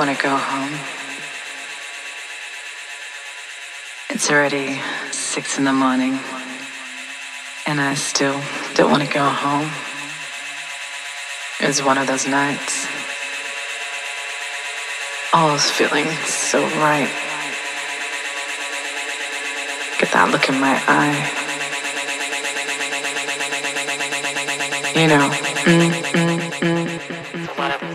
want to go home. It's already six in the morning, and I still don't want to go home. It was one of those nights. All was feeling so right. Get that look in my eye. You know, mm, mm, mm.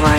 Thank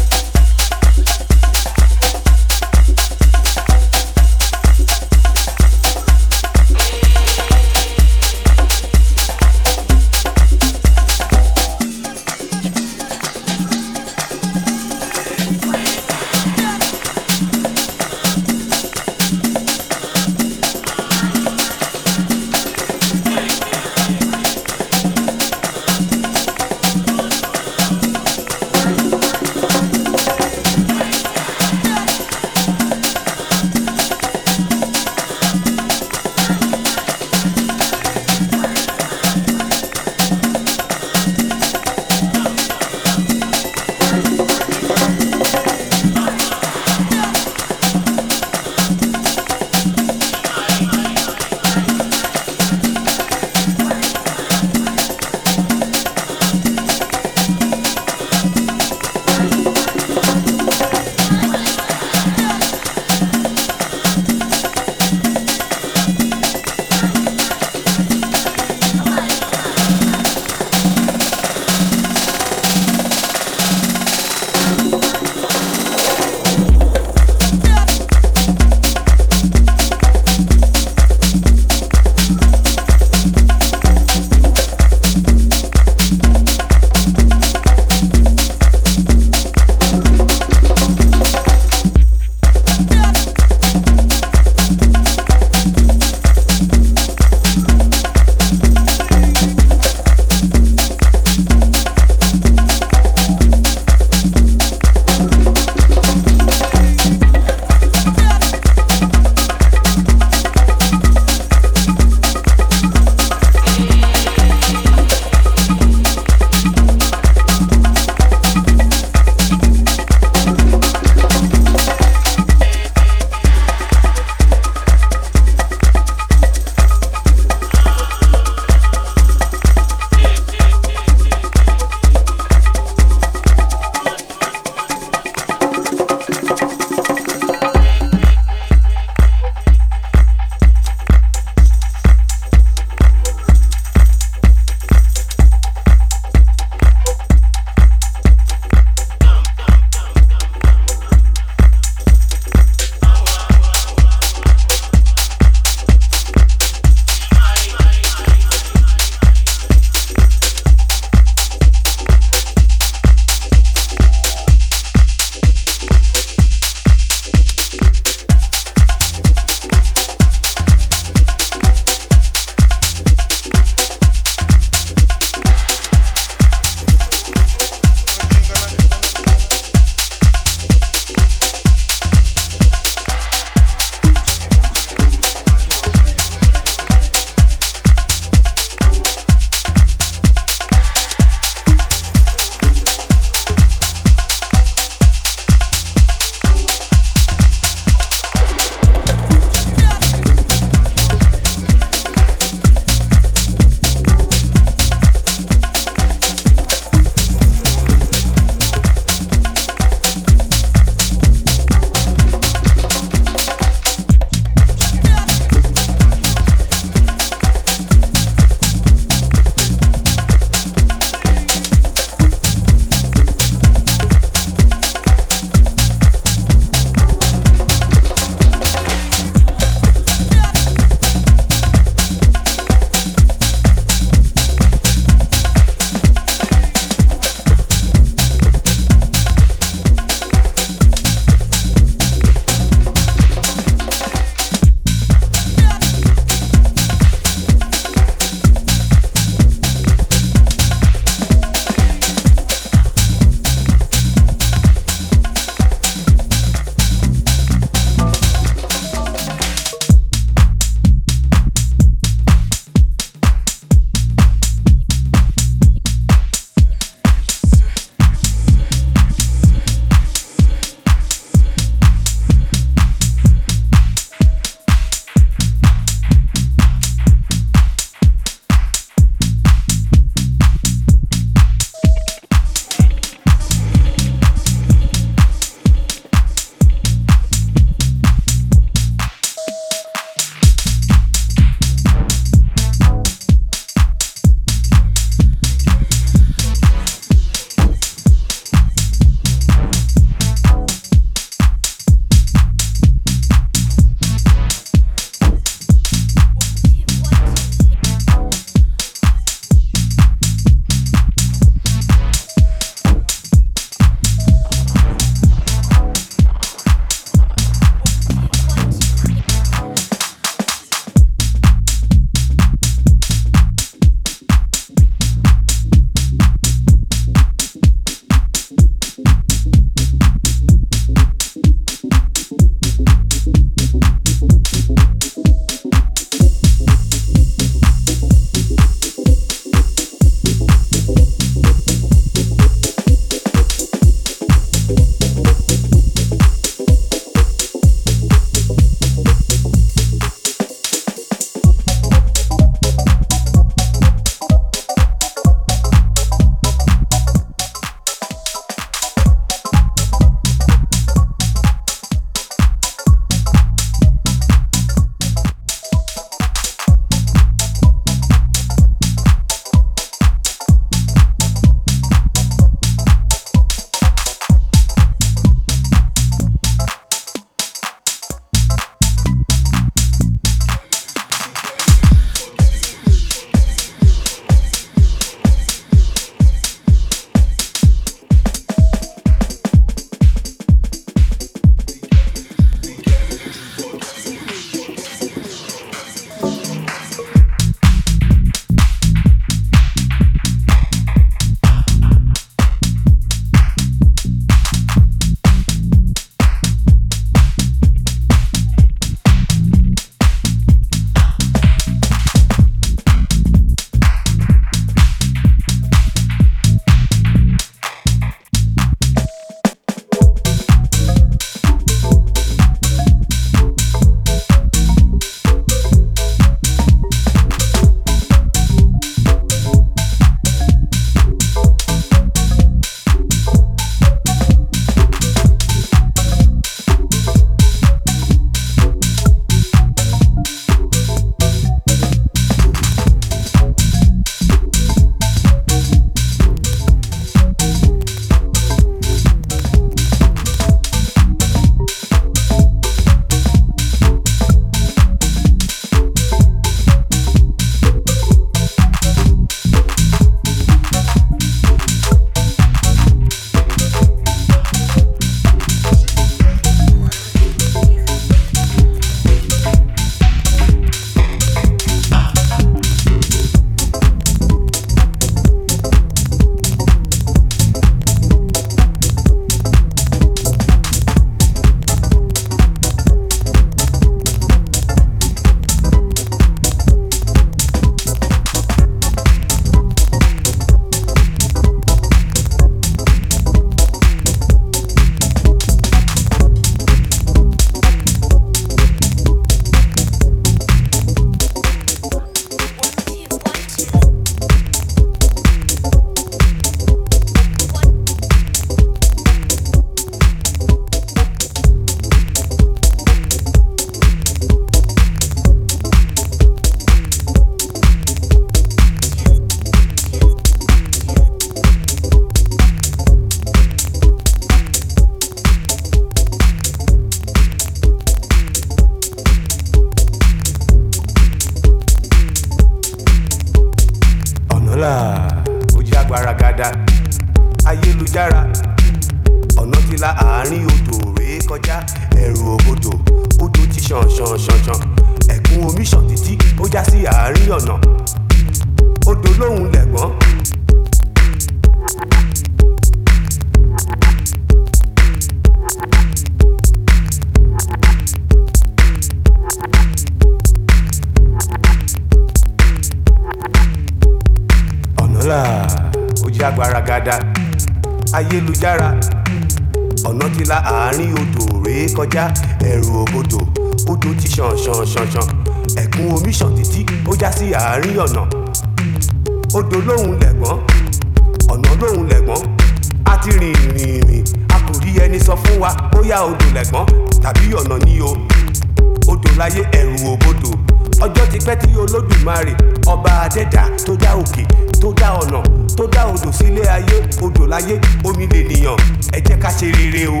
Èdùmàrè ọba àdẹ́dà tó dá òkè tó dá ọ̀nà tó dá odò sílé ayé odò láyé omi lènìyàn. Ẹ jẹ́ ká ṣe rere o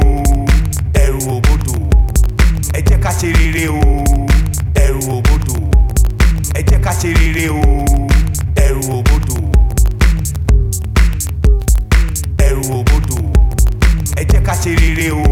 ẹ̀rù òbodò ẹ jẹ́ ká ṣe rere o ẹ̀rù òbodò ẹ jẹ́ ká ṣe rere o ẹ̀rù òbodò ẹ̀rù òbodò ẹ jẹ́ ká ṣe rere o.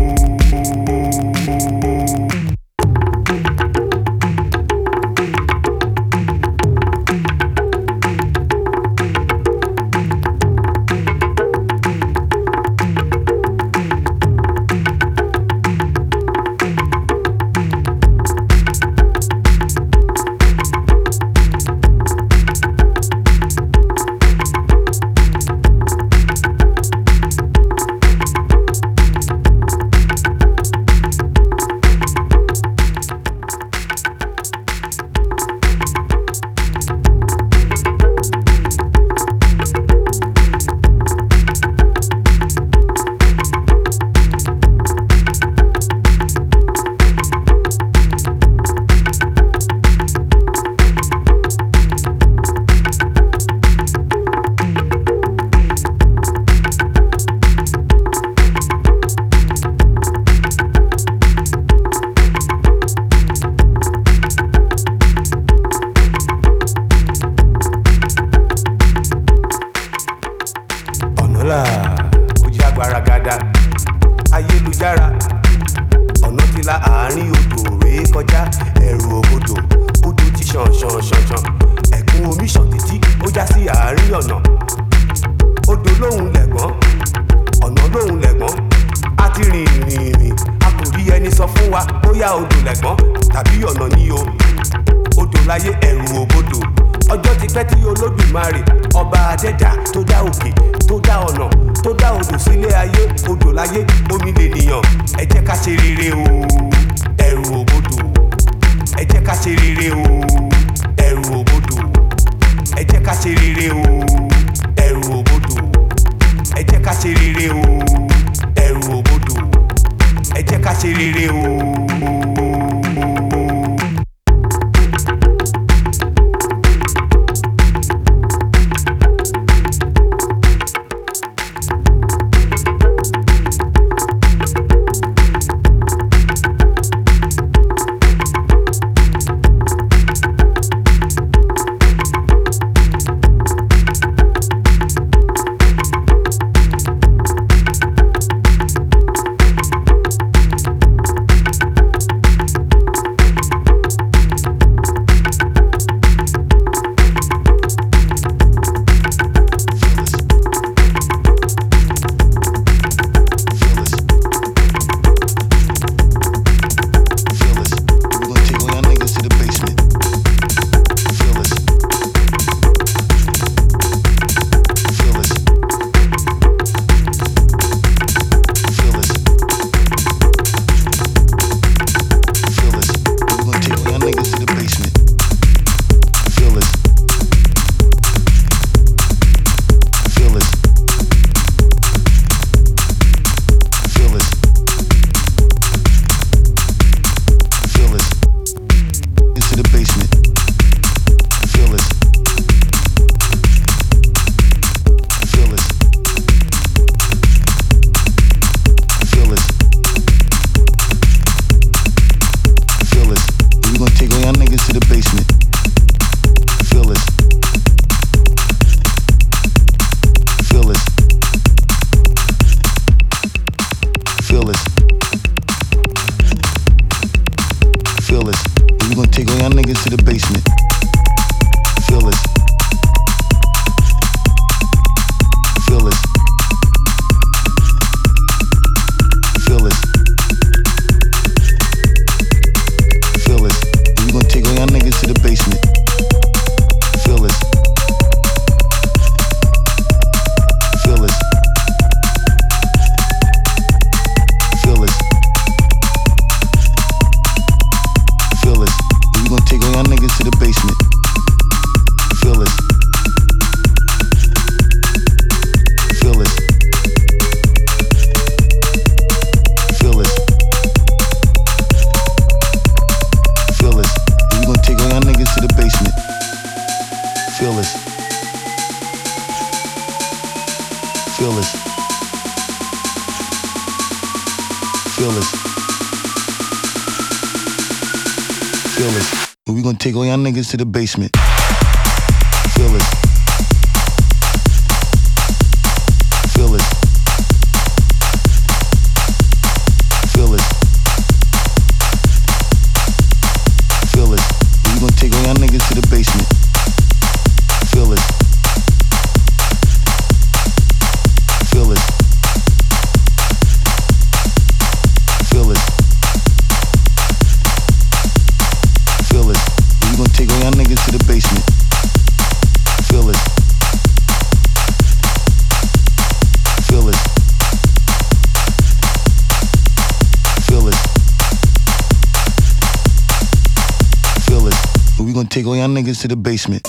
niggas to the basement.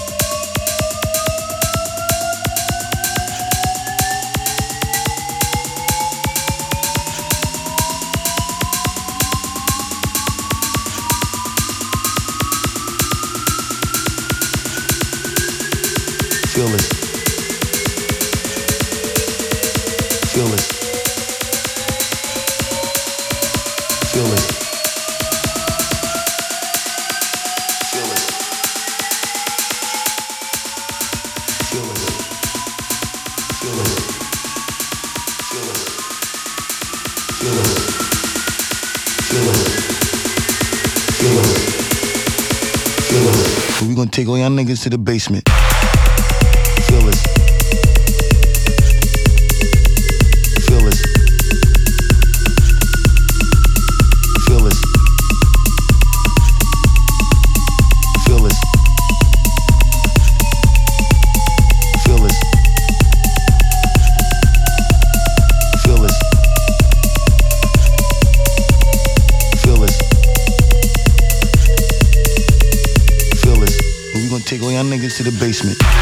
Niggas to the basement. Basement.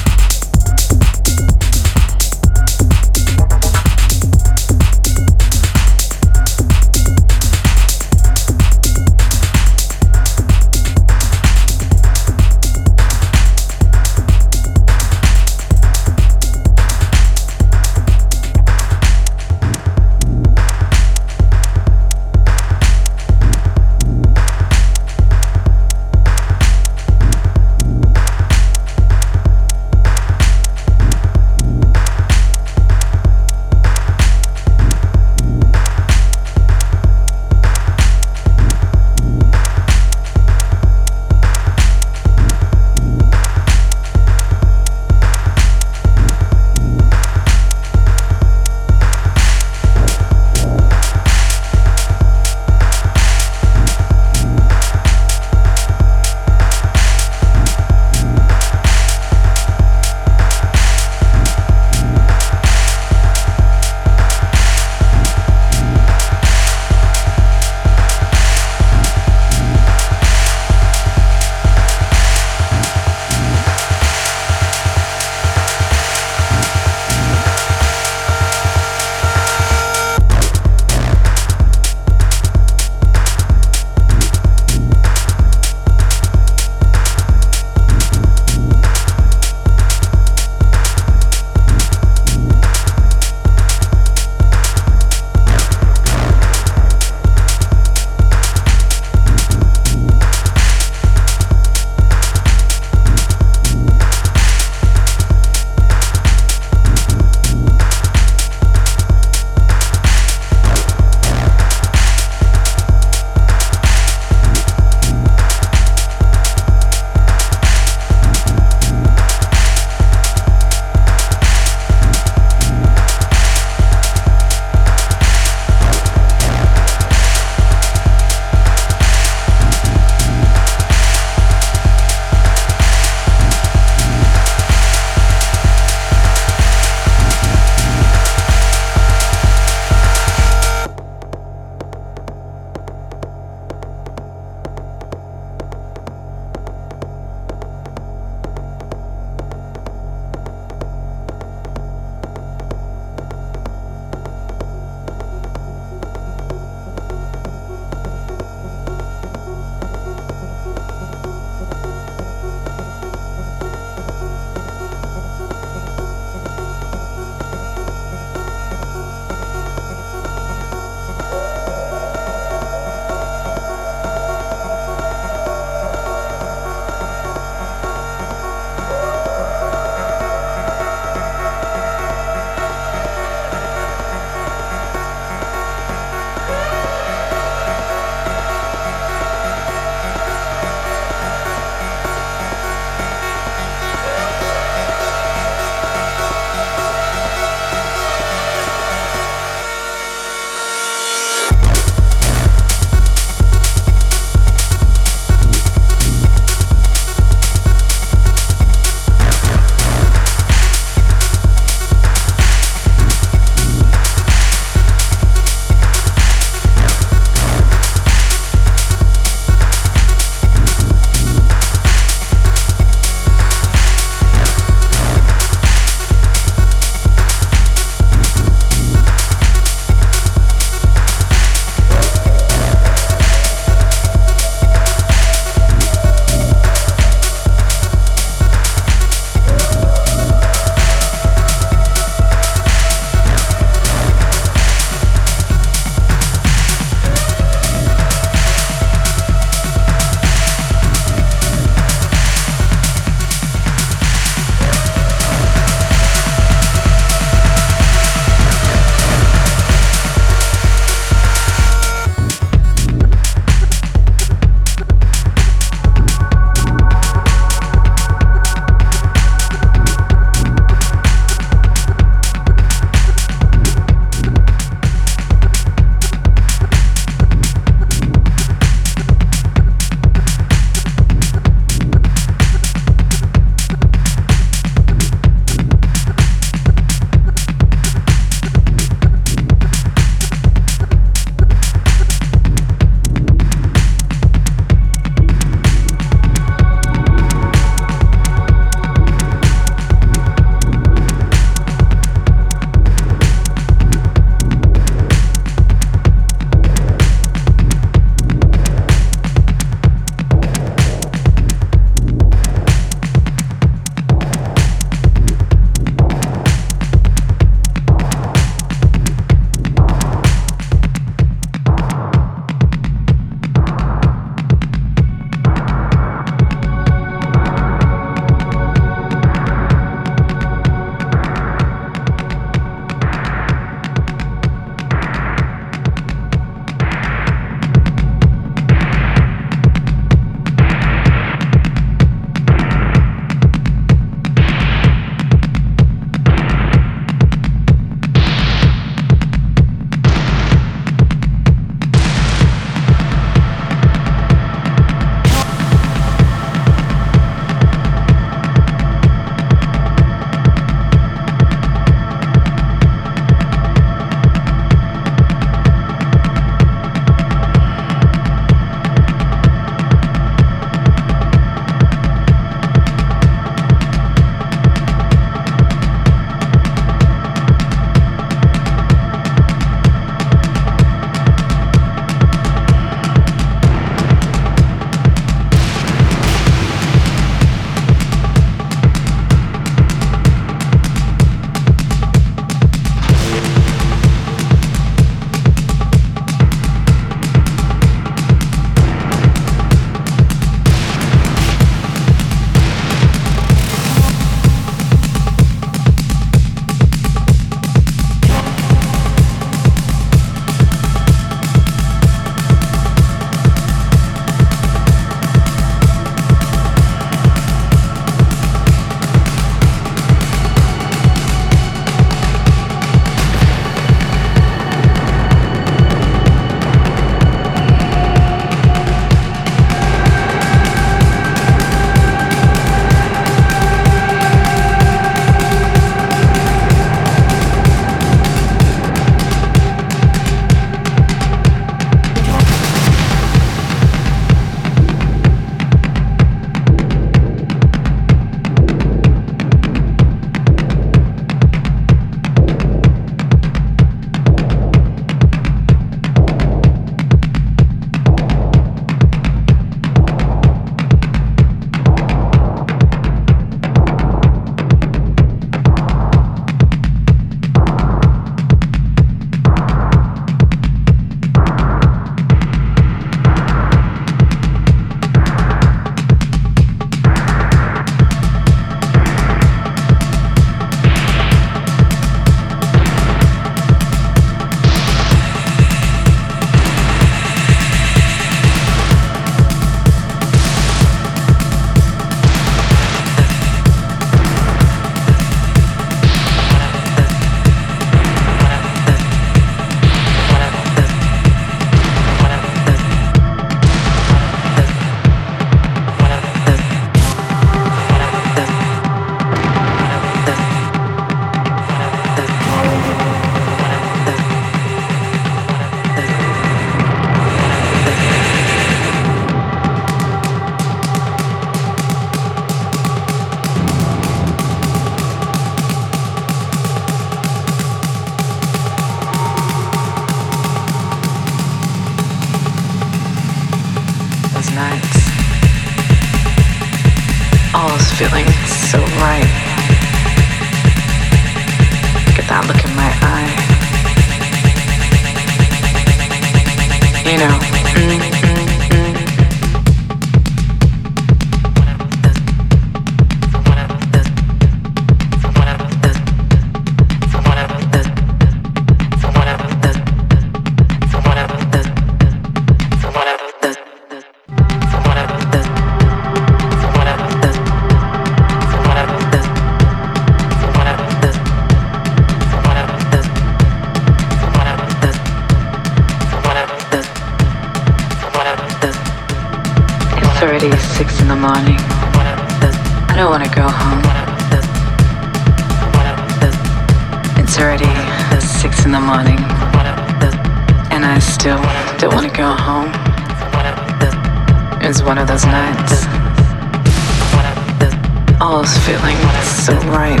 Right.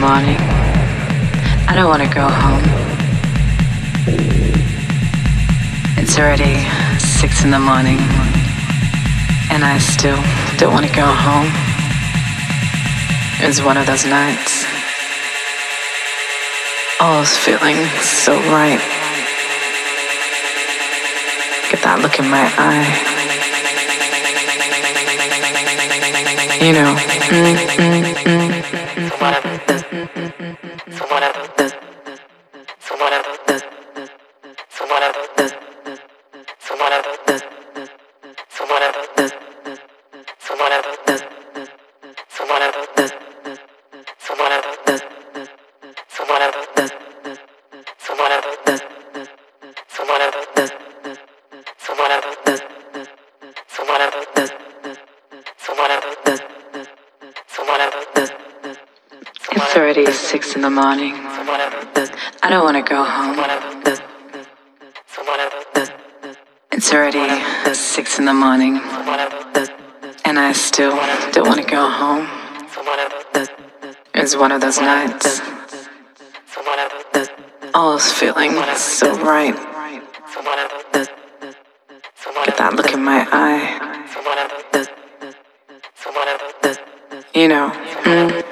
Morning. I don't want to go home. It's already six in the morning. And I still don't want to go home. It's one of those nights. All's feeling so right. Get that look in my eye. You know. Mm, mm, mm. Morning. I don't want to go home. It's already six in the morning. And I still don't want to go home. It's one of those nights. All's feeling so right. Get that look in my eye. You know. Mm-hmm.